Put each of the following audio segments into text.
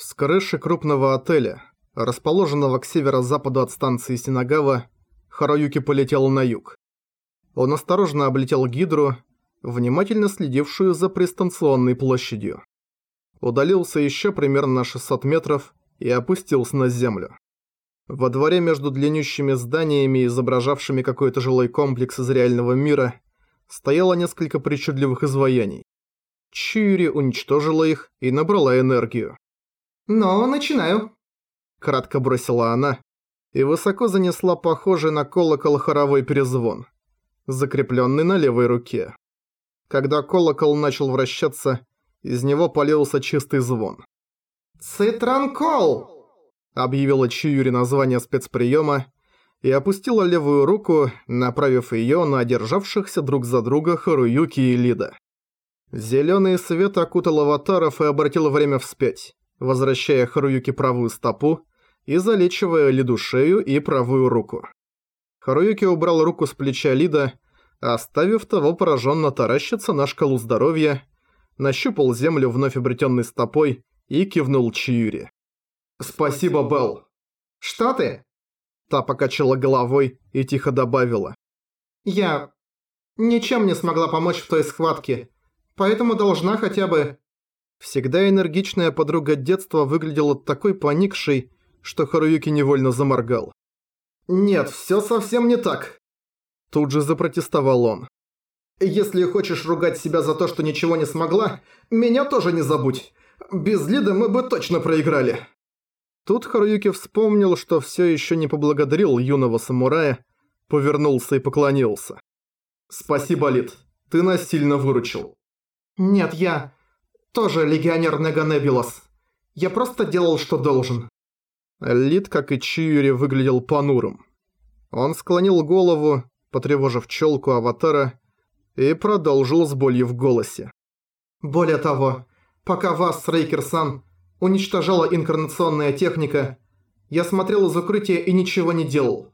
С крыши крупного отеля, расположенного к северо-западу от станции Синагава, Харуюки полетел на юг. Он осторожно облетел Гидру, внимательно следившую за пристанционной площадью. Удалился еще примерно на 600 метров и опустился на землю. Во дворе между длиннющими зданиями, изображавшими какой-то жилой комплекс из реального мира, стояло несколько причудливых изваяний. Чири уничтожила их и набрала энергию. «Но начинаю», – кратко бросила она и высоко занесла похожий на колокол хоровой перезвон, закрепленный на левой руке. Когда колокол начал вращаться, из него полился чистый звон. «Цитранкол!» – объявила Чиюри название спецприема и опустила левую руку, направив ее на одержавшихся друг за друга Харуюки и Лида. Зелёный свет окутал аватаров и обратил время вспять, возвращая Харуюки правую стопу и залечивая Лиду шею и правую руку. Харуюки убрал руку с плеча Лида, оставив того пораженно таращиться на шкалу здоровья, нащупал землю вновь обретенной стопой и кивнул Чиюри. «Спасибо, Белл!» «Что ты?» Та покачала головой и тихо добавила. «Я ничем не смогла помочь в той схватке поэтому должна хотя бы...» Всегда энергичная подруга детства выглядела такой поникшей, что Харуюки невольно заморгал. «Нет, всё совсем не так!» Тут же запротестовал он. «Если хочешь ругать себя за то, что ничего не смогла, меня тоже не забудь. Без Лиды мы бы точно проиграли». Тут Харуюки вспомнил, что всё ещё не поблагодарил юного самурая, повернулся и поклонился. «Спасибо, Лид, ты нас сильно выручил». «Нет, я... тоже легионер Неганебилос. Я просто делал, что должен». Лид, как и Чиури, выглядел понурым. Он склонил голову, потревожив челку аватара, и продолжил с болью в голосе. «Более того, пока вас, Рейкер-сан, уничтожала инкарнационная техника, я смотрел из укрытия и ничего не делал.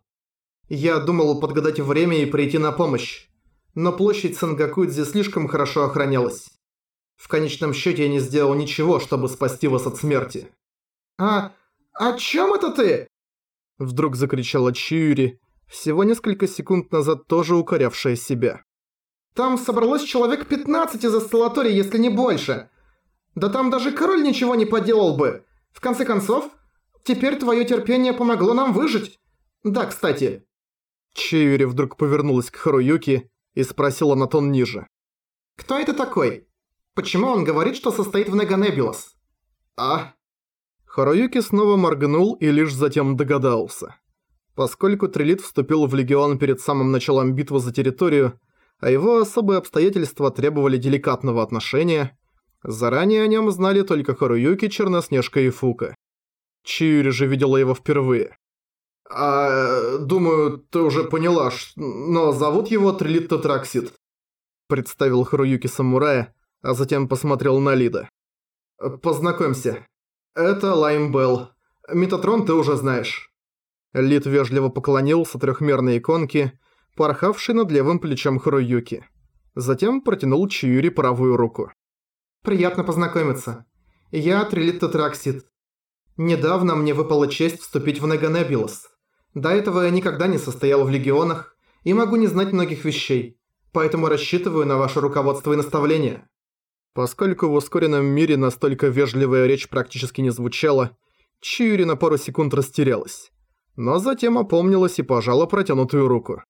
Я думал подгадать время и прийти на помощь, но площадь Сангакудзи слишком хорошо охранялась. В конечном счете я не сделал ничего, чтобы спасти вас от смерти. «А... о чем это ты?» Вдруг закричала Чиури, всего несколько секунд назад тоже укорявшая себя. «Там собралось человек 15 из Астеллатории, если не больше. Да там даже король ничего не поделал бы. В конце концов, теперь твое терпение помогло нам выжить. Да, кстати». Чиури вдруг повернулась к Харуюки и спросила на тон ниже. «Кто это такой? Почему он говорит, что состоит в Неганебилос?» «А?» Харуюки снова моргнул и лишь затем догадался. Поскольку Трилит вступил в Легион перед самым началом битвы за территорию, а его особые обстоятельства требовали деликатного отношения, заранее о нем знали только Харуюки, Черноснежка и Фука. Чиури же видела его впервые. «А, думаю, ты уже поняла, но зовут его Трилит Тетраксид», представил Харуюки самурая, а затем посмотрел на Лида. «Познакомься. Это Лайм Белл. Метатрон ты уже знаешь». Лид вежливо поклонился трехмерной иконке, порхавшей над левым плечом Харуюки. Затем протянул Чиюри правую руку. «Приятно познакомиться. Я Трилит Тетраксид. Недавно мне выпала честь вступить в Неганебилос. До этого я никогда не состоял в легионах и могу не знать многих вещей, поэтому рассчитываю на ваше руководство и наставления». Поскольку в ускоренном мире настолько вежливая речь практически не звучала, Чиури на пару секунд растерялась. Но затем опомнилась и пожала протянутую руку.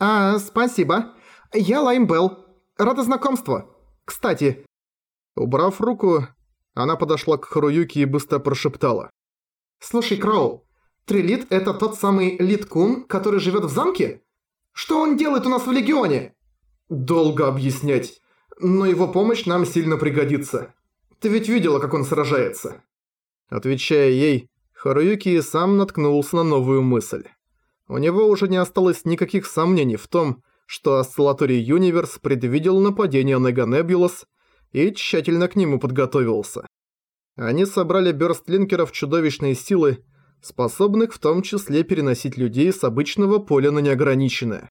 «А, спасибо. Я Лайм Белл. Рада знакомству. Кстати...» Убрав руку, она подошла к Харуюке и быстро прошептала. «Слушай, Кроу, Трилит – это тот самый Литкун, который живет в замке? Что он делает у нас в Легионе?» «Долго объяснять но его помощь нам сильно пригодится. Ты ведь видела, как он сражается?» Отвечая ей, Харуюки сам наткнулся на новую мысль. У него уже не осталось никаких сомнений в том, что Осциллаторий Юниверс предвидел нападение на Ганебулас и тщательно к нему подготовился. Они собрали бёрстлинкеров чудовищной силы, способных в том числе переносить людей с обычного поля на неограниченное.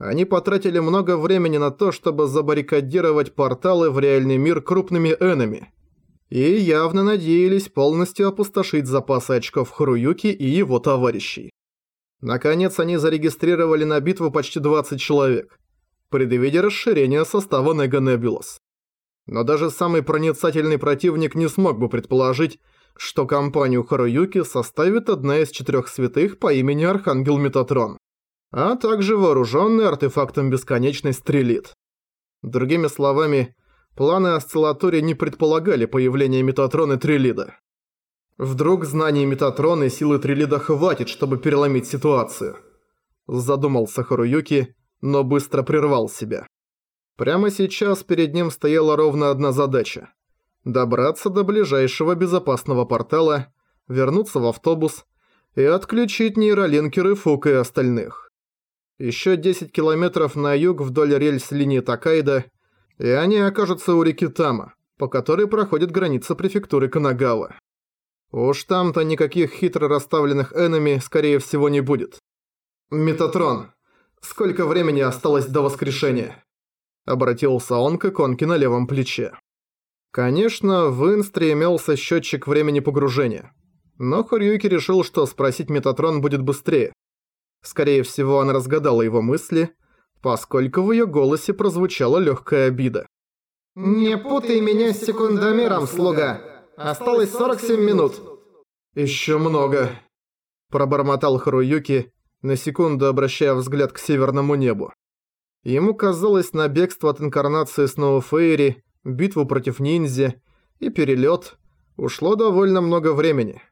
Они потратили много времени на то, чтобы забаррикадировать порталы в реальный мир крупными энами. и явно надеялись полностью опустошить запасы очков Харуюки и его товарищей. Наконец они зарегистрировали на битву почти 20 человек, предвидя расширение состава Нега Небулос. Но даже самый проницательный противник не смог бы предположить, что компанию Харуюки составит одна из четырех святых по имени Архангел Метатрон, а также вооруженный артефактом бесконечный Стрелит. Другими словами, планы осциллатории не предполагали появления Метатрона Трилида. Вдруг знаний Метатрона и силы Трилида хватит, чтобы переломить ситуацию? Задумался Харуюки, но быстро прервал себя. Прямо сейчас перед ним стояла ровно одна задача – добраться до ближайшего безопасного портала, вернуться в автобус и отключить нейролинкеры Фука и остальных. Еще 10 километров на юг вдоль рельс линии Такайда, и они окажутся у реки Тама, по которой проходит граница префектуры Канагава. Уж там-то никаких хитро расставленных энеми, скорее всего, не будет. «Метатрон, сколько времени осталось до воскрешения?» Обратился он к иконке на левом плече. Конечно, в Инстре имелся счетчик времени погружения. Но Хорьюки решил, что спросить Метатрон будет быстрее. Скорее всего, она разгадала его мысли, поскольку в ее голосе прозвучала легкая обида. «Не путай меня с секундомером, слуга! Осталось 47 минут!» «Еще много!» Пробормотал Харуюки, на секунду обращая взгляд к северному небу. Ему казалось на бегство от инкарнации снова Фейри, битву против ниндзя и перелет ушло довольно много времени.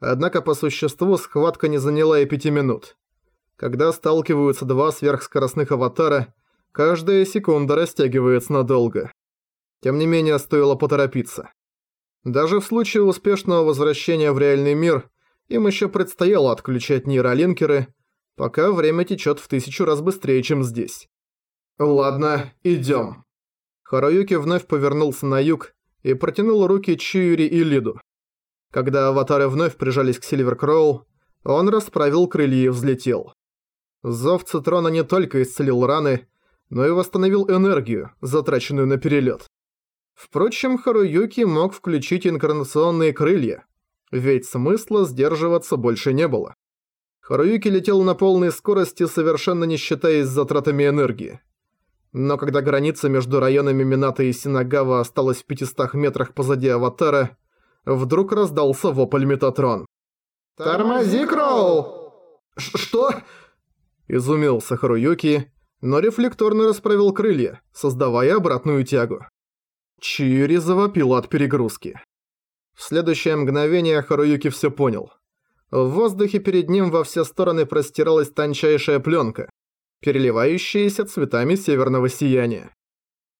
Однако по существу схватка не заняла и пяти минут. Когда сталкиваются два сверхскоростных аватара, каждая секунда растягивается надолго. Тем не менее, стоило поторопиться. Даже в случае успешного возвращения в реальный мир, им еще предстояло отключать нейролинкеры, пока время течет в тысячу раз быстрее, чем здесь. «Ладно, идём». Харуюки вновь повернулся на юг и протянул руки Чиури и Лиду. Когда аватары вновь прижались к Сильвер Кроу, он расправил крылья и взлетел. Зов Цитрона не только исцелил раны, но и восстановил энергию, затраченную на перелет. Впрочем, Харуюки мог включить инкарнационные крылья, ведь смысла сдерживаться больше не было. Харуюки летел на полной скорости, совершенно не считаясь затратами энергии. Но когда граница между районами Минато и Синагава осталась в 500 метрах позади Аватара, вдруг раздался вопль Метатрон. «Тормози, Кроу!» «Что?» Изумился Харуюки, но рефлекторно расправил крылья, создавая обратную тягу. Чири завопила от перегрузки. В следующее мгновение Харуюки все понял. В воздухе перед ним во все стороны простиралась тончайшая пленка, переливающаяся цветами северного сияния.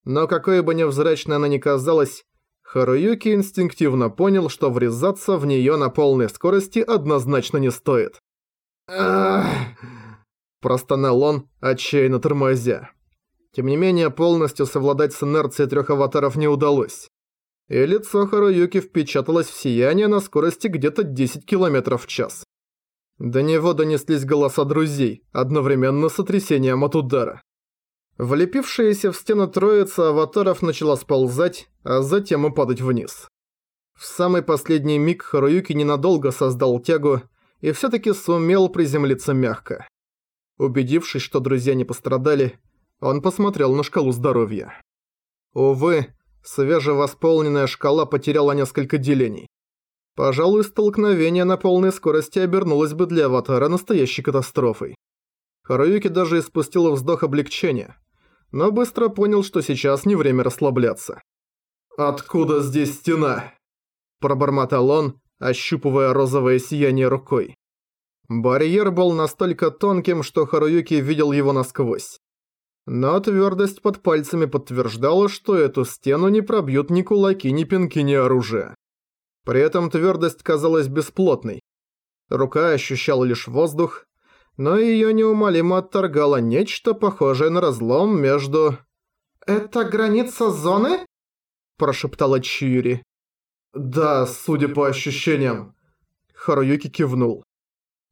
Но какой бы невзрачной она ни казалась, Харуюки инстинктивно понял, что врезаться в нее на полной скорости однозначно не стоит. «Ах...» Простонал он, отчаянно тормозя. Тем не менее, полностью совладать с инерцией трех аватаров не удалось. И лицо Харуюки впечаталось в сияние на скорости где-то 10 км в час. До него донеслись голоса друзей, одновременно с сотрясением от удара. Влепившаяся в стену троица аватаров начала сползать, а затем и падать вниз. В самый последний миг Харуюки ненадолго создал тягу и всё-таки сумел приземлиться мягко. Убедившись, что друзья не пострадали, он посмотрел на шкалу здоровья. Увы, свежевосполненная шкала потеряла несколько делений. Пожалуй, столкновение на полной скорости обернулось бы для Аватара настоящей катастрофой. Харуюки даже испустил вздох облегчения, но быстро понял, что сейчас не время расслабляться. «Откуда здесь стена?» Пробормотал он, ощупывая розовое сияние рукой. Барьер был настолько тонким, что Харуюки видел его насквозь. Но твердость под пальцами подтверждала, что эту стену не пробьют ни кулаки, ни пинки, ни оружие. При этом твердость казалась бесплотной. Рука ощущала лишь воздух, но её неумолимо отторгало нечто похожее на разлом между... «Это граница зоны?» – прошептала Чири. «Да, судя по ощущениям». Харуюки кивнул.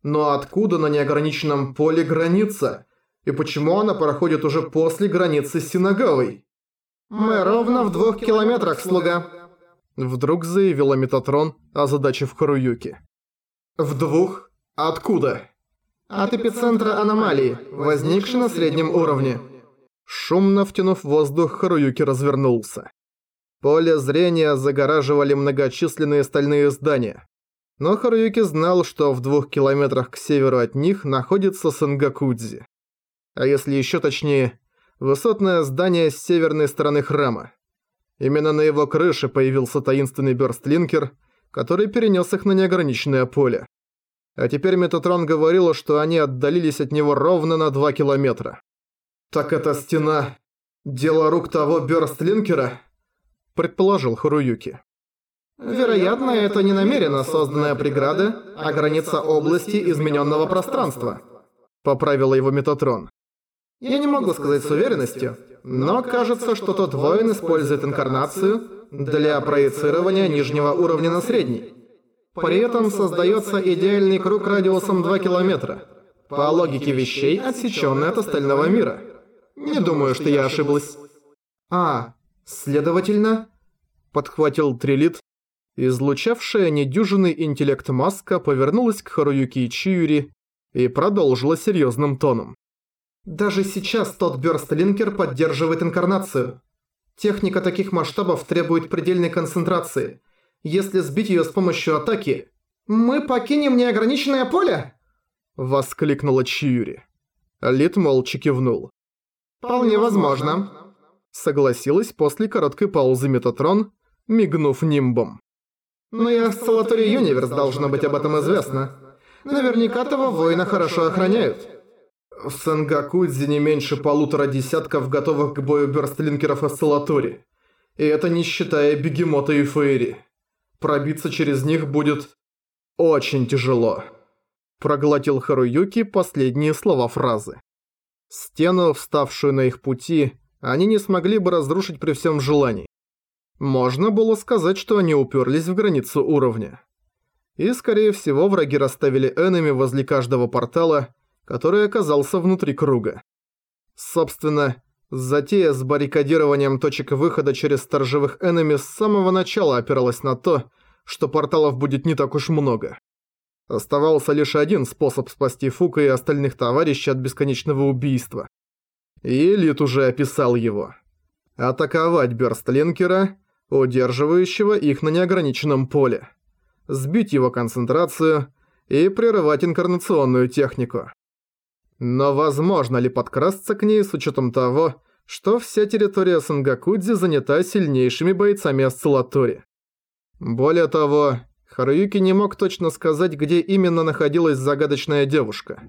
«Но откуда на неограниченном поле граница? И почему она проходит уже после границы с Синагавой?» «Мы ровно в двух километрах, слуга», Вдруг заявила Метатрон, озадачив Харуюки. «В двух? Откуда?» «От эпицентра аномалии, возникшей на среднем уровне». Шумно втянув воздух, Харуюки развернулся. Поле зрения загораживали многочисленные стальные здания. Но Харуюки знал, что в двух километрах к северу от них находится Сангакудзи. А если еще точнее, высотное здание с северной стороны храма. Именно на его крыше появился таинственный бёрстлинкер, который перенес их на неограниченное поле. А теперь Метатрон говорила, что они отдалились от него ровно на 2 километра. «Так эта стена – дело рук того бёрстлинкера?» – предположил Харуюки. «Вероятно, это не намеренно созданная преграда, а граница области измененного пространства», – поправила его Метатрон. «Я не могу сказать с уверенностью, но кажется, что тот воин использует инкарнацию для проецирования нижнего уровня на средний. При этом создается идеальный круг радиусом 2 километра, по логике вещей, отсеченный от остального мира. Не думаю, что я ошиблась. А, следовательно, подхватил Трилит, излучавшая недюжинный интеллект маска повернулась к Харуюки и Чиюри и продолжила серьезным тоном. Даже сейчас тот Бёрстлинкер поддерживает инкарнацию. Техника таких масштабов требует предельной концентрации. Если сбить её с помощью атаки... «Мы покинем неограниченное поле?» Воскликнула Чиюри. Лид молча кивнул. «Вполне возможно», согласилась после короткой паузы Метатрон, мигнув нимбом. «Но и Осциллаторе Юниверс должно быть об этом известно. Наверняка того воина хорошо охраняют». В Сангакудзе не меньше полутора десятков готовых к бою бёрстлинкеров Осциллатори. И это не считая Бегемота и Фейри. Пробиться через них будет очень тяжело. Проглотил Харуюки последние слова фразы. Стену, вставшую на их пути, они не смогли бы разрушить при всем желании. Можно было сказать, что они уперлись в границу уровня. И, скорее всего, враги расставили энеми возле каждого портала, который оказался внутри круга. Собственно, затея с баррикадированием точек выхода через сторожевых энеми с самого начала опиралась на то, что порталов будет не так уж много. Оставался лишь один способ спасти Фука и остальных товарищей от бесконечного убийства. И Элит уже описал его. Атаковать Бёрстлинкера, удерживающего их на неограниченном поле. Сбить его концентрацию и прерывать инкарнационную технику. Но возможно ли подкрасться к ней с учетом того, что вся территория Сангакудзи занята сильнейшими бойцами Осциллатори? Более того, Харуюки не мог точно сказать, где именно находилась загадочная девушка.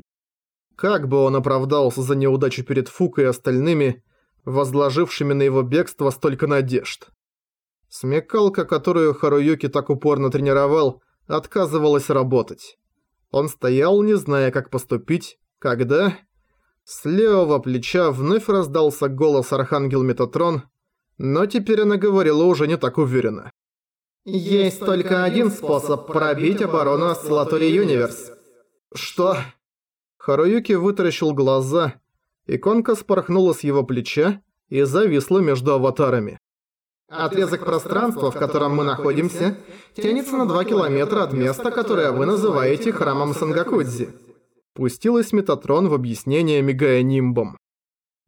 Как бы он оправдался за неудачу перед Фукой и остальными, возложившими на его бегство столько надежд? Смекалка, которую Харуюки так упорно тренировал, отказывалась работать. Он стоял, не зная, как поступить, когда... С левого плеча вновь раздался голос Архангел Метатрон, но теперь она говорила уже не так уверенно. «Есть только один способ пробить оборону Осциллатори Юниверс». «Что?» Харуюки вытаращил глаза, иконка спорхнула с его плеча и зависла между аватарами. Отрезок пространства, в котором мы находимся, тянется на 2 километра от места, которое вы называете храмом Сангакудзи пустилась Метатрон в объяснение, мигая нимбом.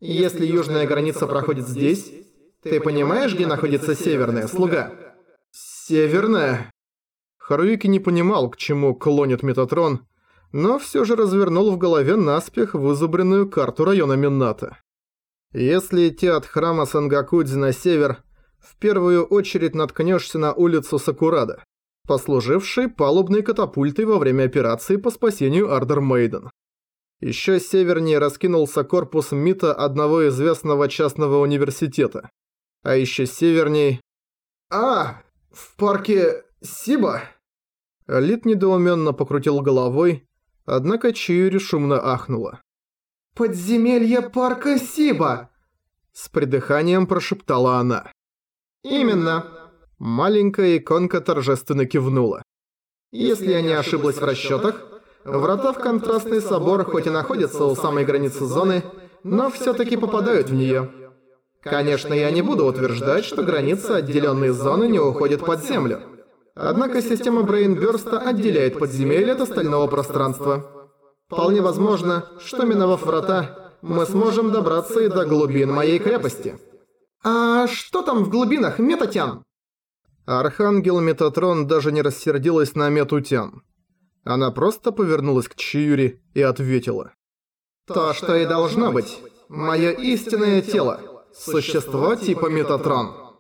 «Если южная граница проходит здесь, ты понимаешь, где находится северная слуга?» «Северная?» Харуюки не понимал, к чему клонит Метатрон, но все же развернул в голове наспех вызубренную карту района Минната. Если идти от храма Сангакудзи на север, в первую очередь наткнешься на улицу Сакурада послуживший палубной катапультой во время операции по спасению Ардер Мейден. Еще севернее раскинулся корпус МИТа одного известного частного университета. А еще севернее... «А, в парке Сиба?» Лид недоуменно покрутил головой, однако Чиури шумно ахнула. «Подземелье парка Сиба!» С придыханием прошептала она. «Именно!» Маленькая иконка торжественно кивнула. Если я не ошиблась в расчетах, врата в контрастный собор хоть и находятся у самой границы зоны, но все таки попадают в нее. Конечно, я не буду утверждать, что границы отделенной зоны не уходят под землю. Однако система Брейнбёрста отделяет подземелье от остального пространства. Вполне возможно, что миновав врата, мы сможем добраться и до глубин моей крепости. А что там в глубинах, Метатян? Архангел Метатрон даже не рассердилась на Метутян. Она просто повернулась к Чиюри и ответила. То, что и должно быть. Мое истинное тело. Существо типа Метатрон.